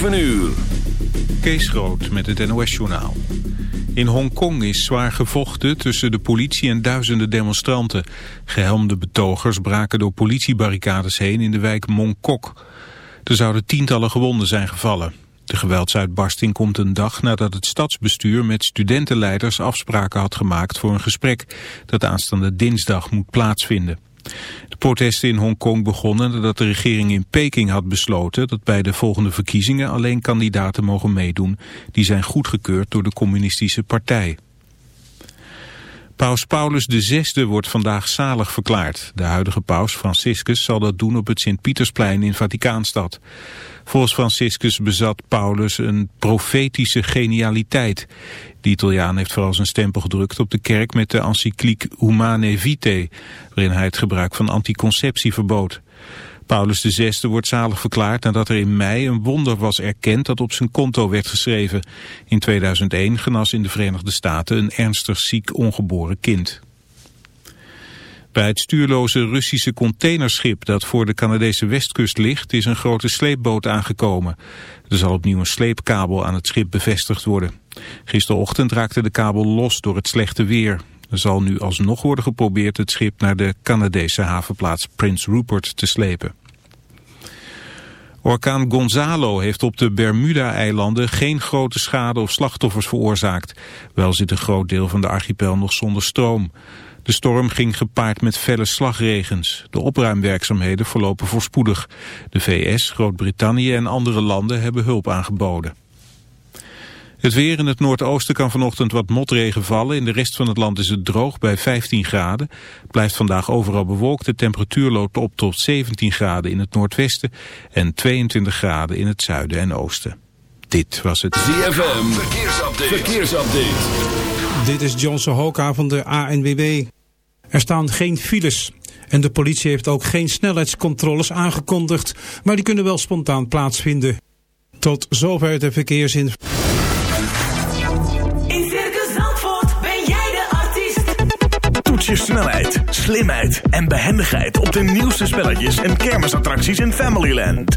7 uur. Kees Groot met het NOS-journaal. In Hongkong is zwaar gevochten tussen de politie en duizenden demonstranten. Gehelmde betogers braken door politiebarricades heen in de wijk Mongkok. Er zouden tientallen gewonden zijn gevallen. De geweldsuitbarsting komt een dag nadat het stadsbestuur met studentenleiders afspraken had gemaakt voor een gesprek dat aanstaande dinsdag moet plaatsvinden. De protesten in Hongkong begonnen nadat de regering in Peking had besloten dat bij de volgende verkiezingen alleen kandidaten mogen meedoen die zijn goedgekeurd door de communistische partij. Paus Paulus VI wordt vandaag zalig verklaard. De huidige paus Franciscus zal dat doen op het Sint-Pietersplein in Vaticaanstad. Volgens Franciscus bezat Paulus een profetische genialiteit. De Italiaan heeft vooral zijn stempel gedrukt op de kerk met de encycliek Humane Vitae, waarin hij het gebruik van anticonceptie verbood. Paulus VI wordt zalig verklaard nadat er in mei een wonder was erkend dat op zijn konto werd geschreven. In 2001 genas in de Verenigde Staten een ernstig ziek ongeboren kind. Bij het stuurloze Russische containerschip dat voor de Canadese westkust ligt is een grote sleepboot aangekomen. Er zal opnieuw een sleepkabel aan het schip bevestigd worden. Gisterochtend raakte de kabel los door het slechte weer. Er zal nu alsnog worden geprobeerd het schip naar de Canadese havenplaats Prince Rupert te slepen. Orkaan Gonzalo heeft op de Bermuda-eilanden geen grote schade of slachtoffers veroorzaakt. Wel zit een groot deel van de archipel nog zonder stroom. De storm ging gepaard met felle slagregens. De opruimwerkzaamheden verlopen voorspoedig. De VS, Groot-Brittannië en andere landen hebben hulp aangeboden. Het weer in het noordoosten kan vanochtend wat motregen vallen. In de rest van het land is het droog bij 15 graden. Blijft vandaag overal bewolkt. De temperatuur loopt op tot 17 graden in het noordwesten en 22 graden in het zuiden en oosten. Dit was het ZFM. Verkeersupdate. Verkeersupdate. Dit is John Sohoka van de ANWB. Er staan geen files. En de politie heeft ook geen snelheidscontroles aangekondigd. Maar die kunnen wel spontaan plaatsvinden. Tot zover de verkeersin. In Circus Zandvoort ben jij de artiest. Toets je snelheid, slimheid en behendigheid op de nieuwste spelletjes en kermisattracties in Familyland.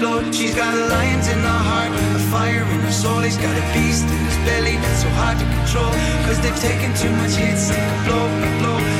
explode. She's got a lion's in her heart, a fire in her soul. He's got a beast in his belly that's so hard to control. Cause they've taken too much hits, take blow, blow.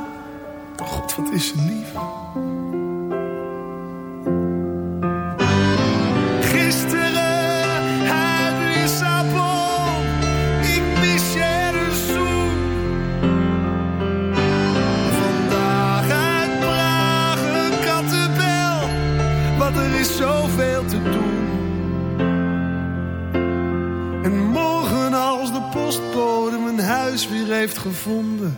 God, wat is ze lief. Gisteren uit Lissabon. Ik mis je een zoen. Vandaag uit Praag een kattenbel. Want er is zoveel te doen. En morgen als de postbode mijn huis weer heeft gevonden,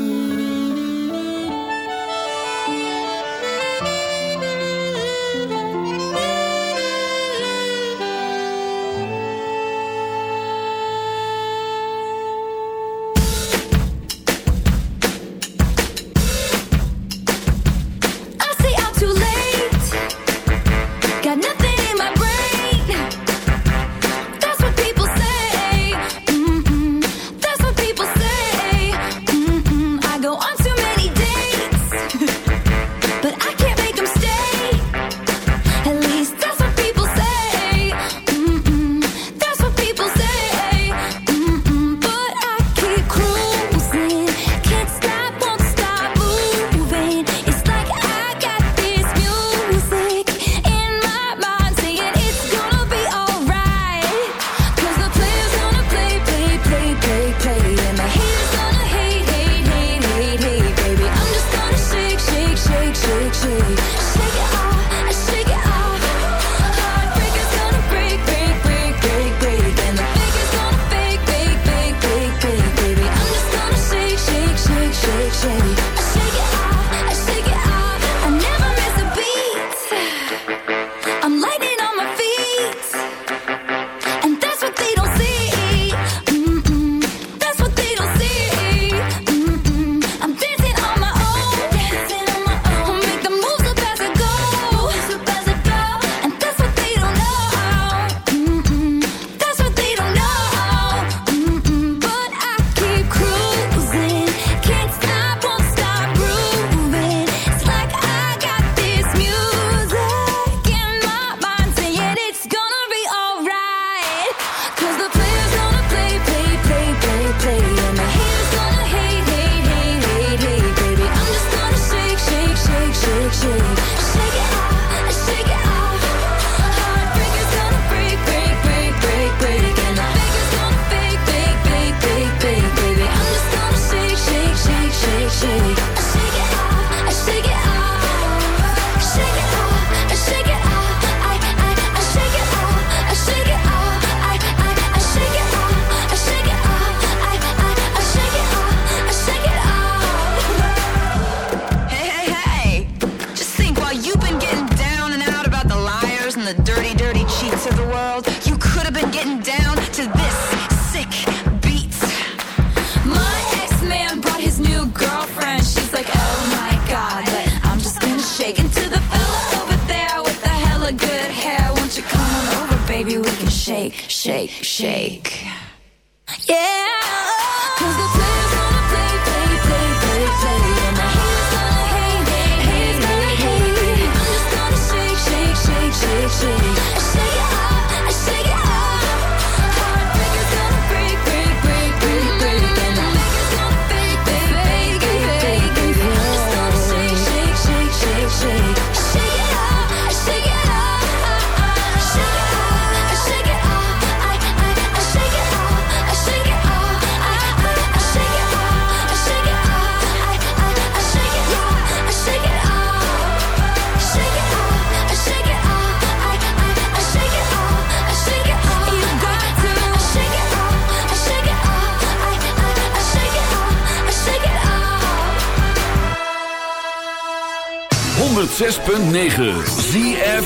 106.9 ZFN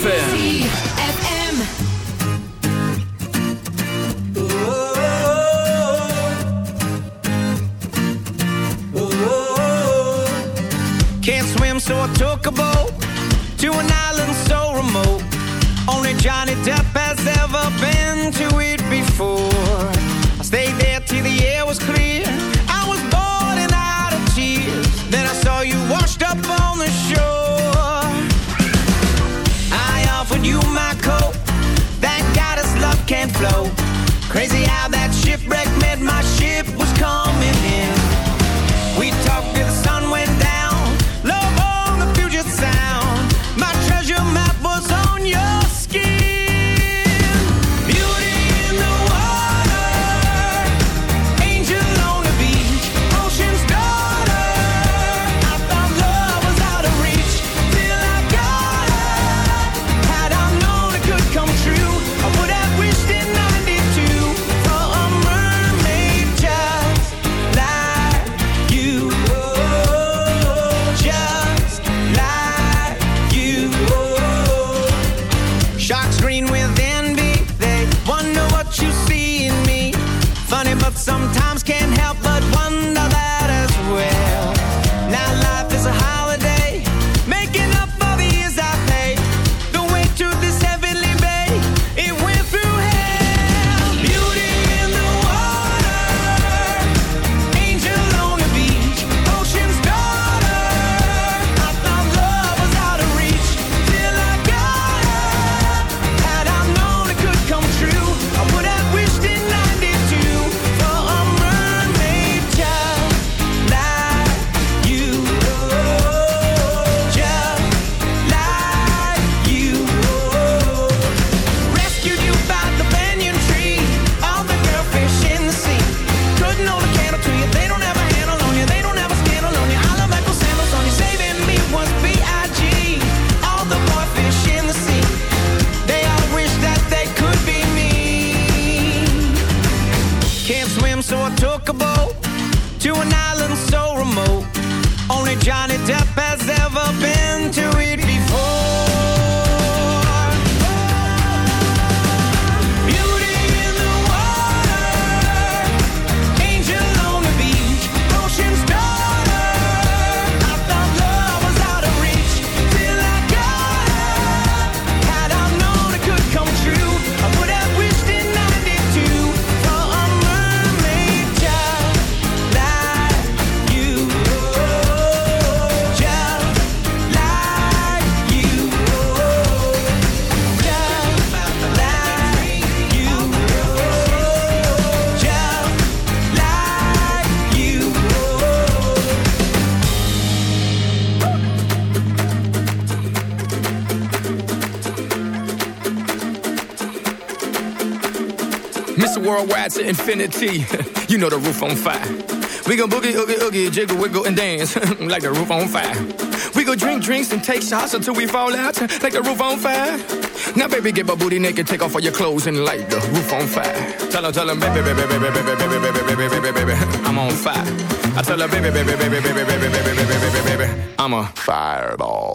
so I took a boat to an island so remote. Only Johnny Depp has ever been. infinity. you know the roof on fire. We gon' boogie, oogie, oogie, jiggle, wiggle, and dance like the roof on fire. We go drink drinks and take shots until we fall out like the roof on fire. Now, baby, get my booty naked, take off all your clothes and light the roof on fire. Tell her, tell her, baby, baby, baby, baby, baby, baby, baby, baby, baby, baby, I'm on fire. I tell her, baby, baby, baby, baby, baby, baby, baby, baby, baby, baby, I'm a fireball.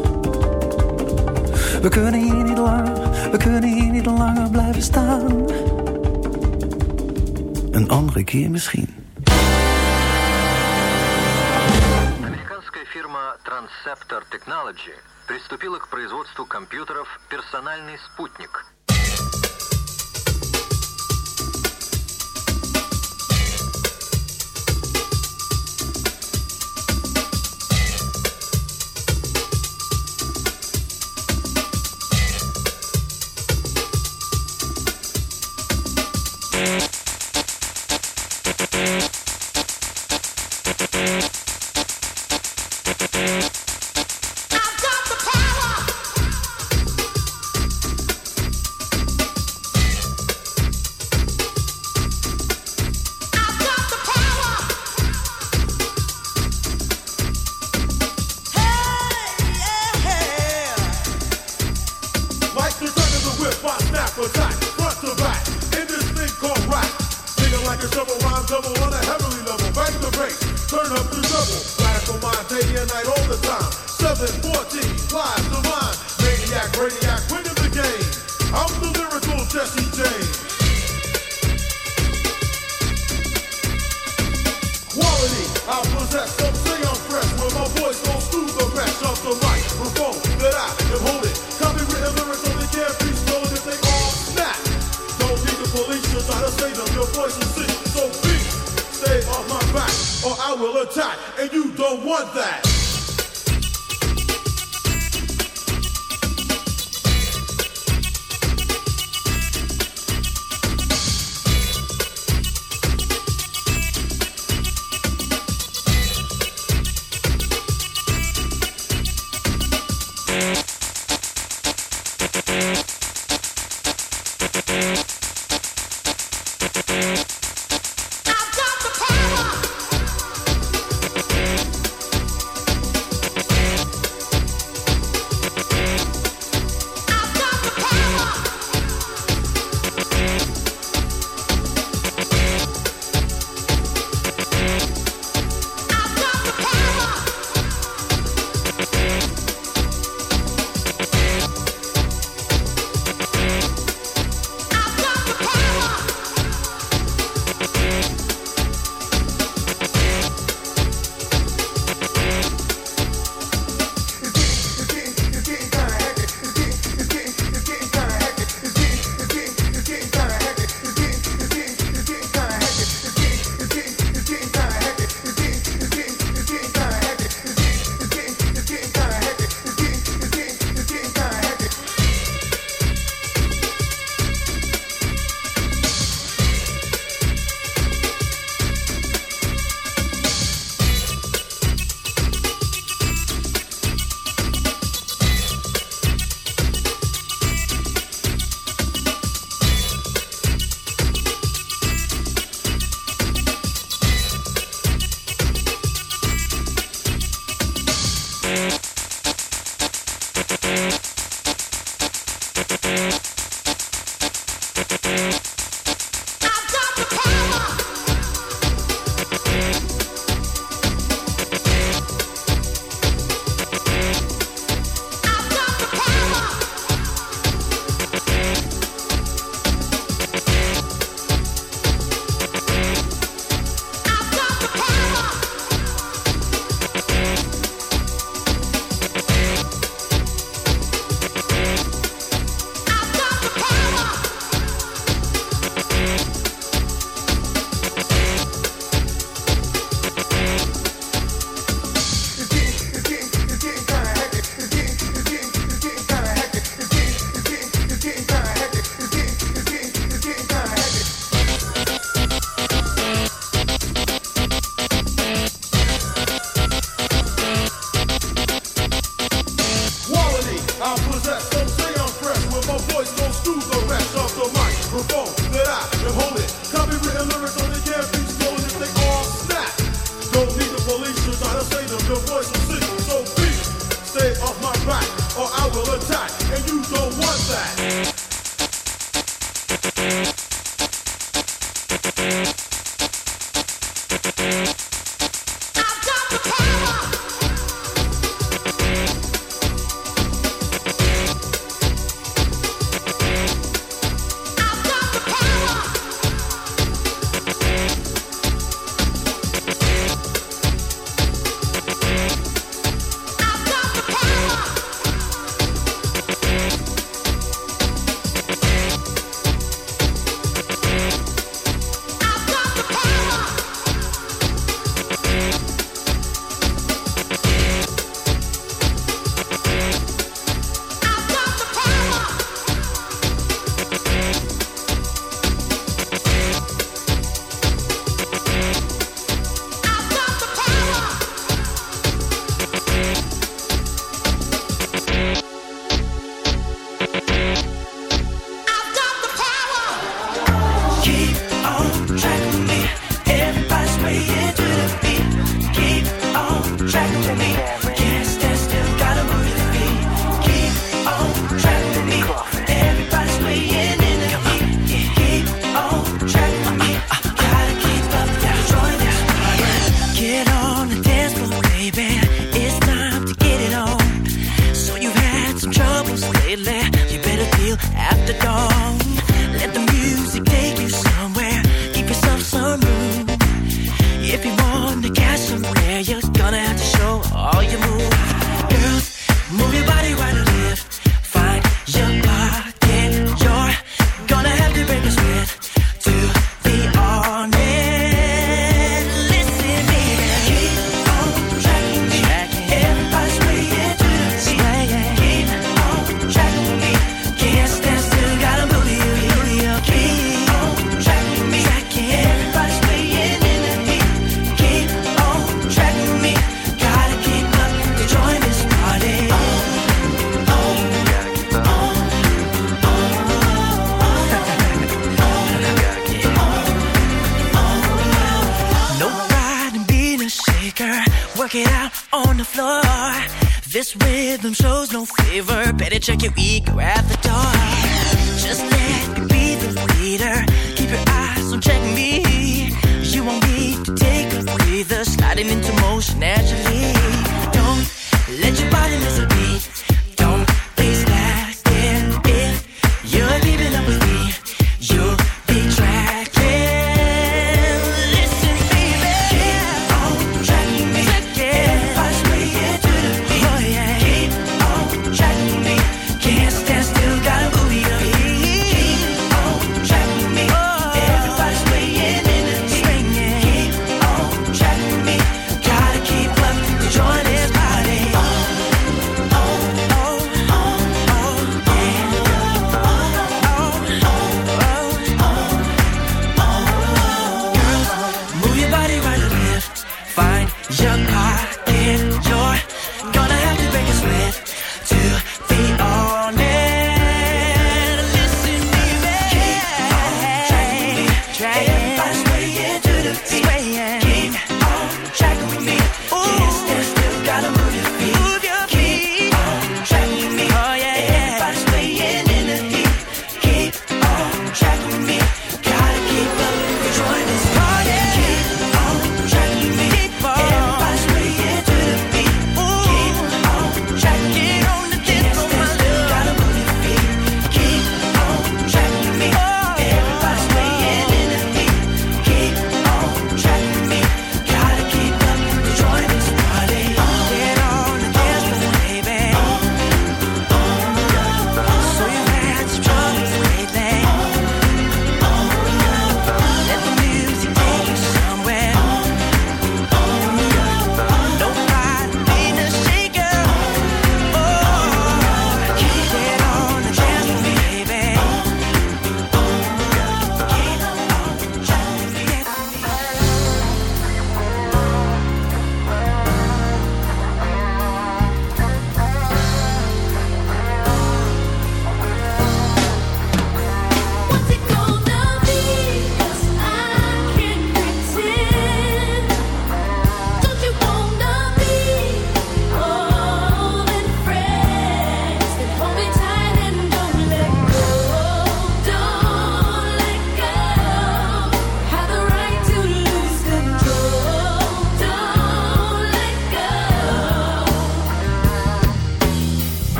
We kunnen hier niet langer, we kunnen hier niet langer blijven staan. Een andere keer misschien. Американская фирма Transceptor Technology приступила к производству компьютеров «Персональный спутник». Climb the rhyme, maniac, radiac.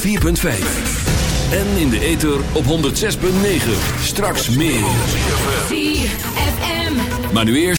4.5 En in de ether op 106.9. Straks meer. Maar nu eerst.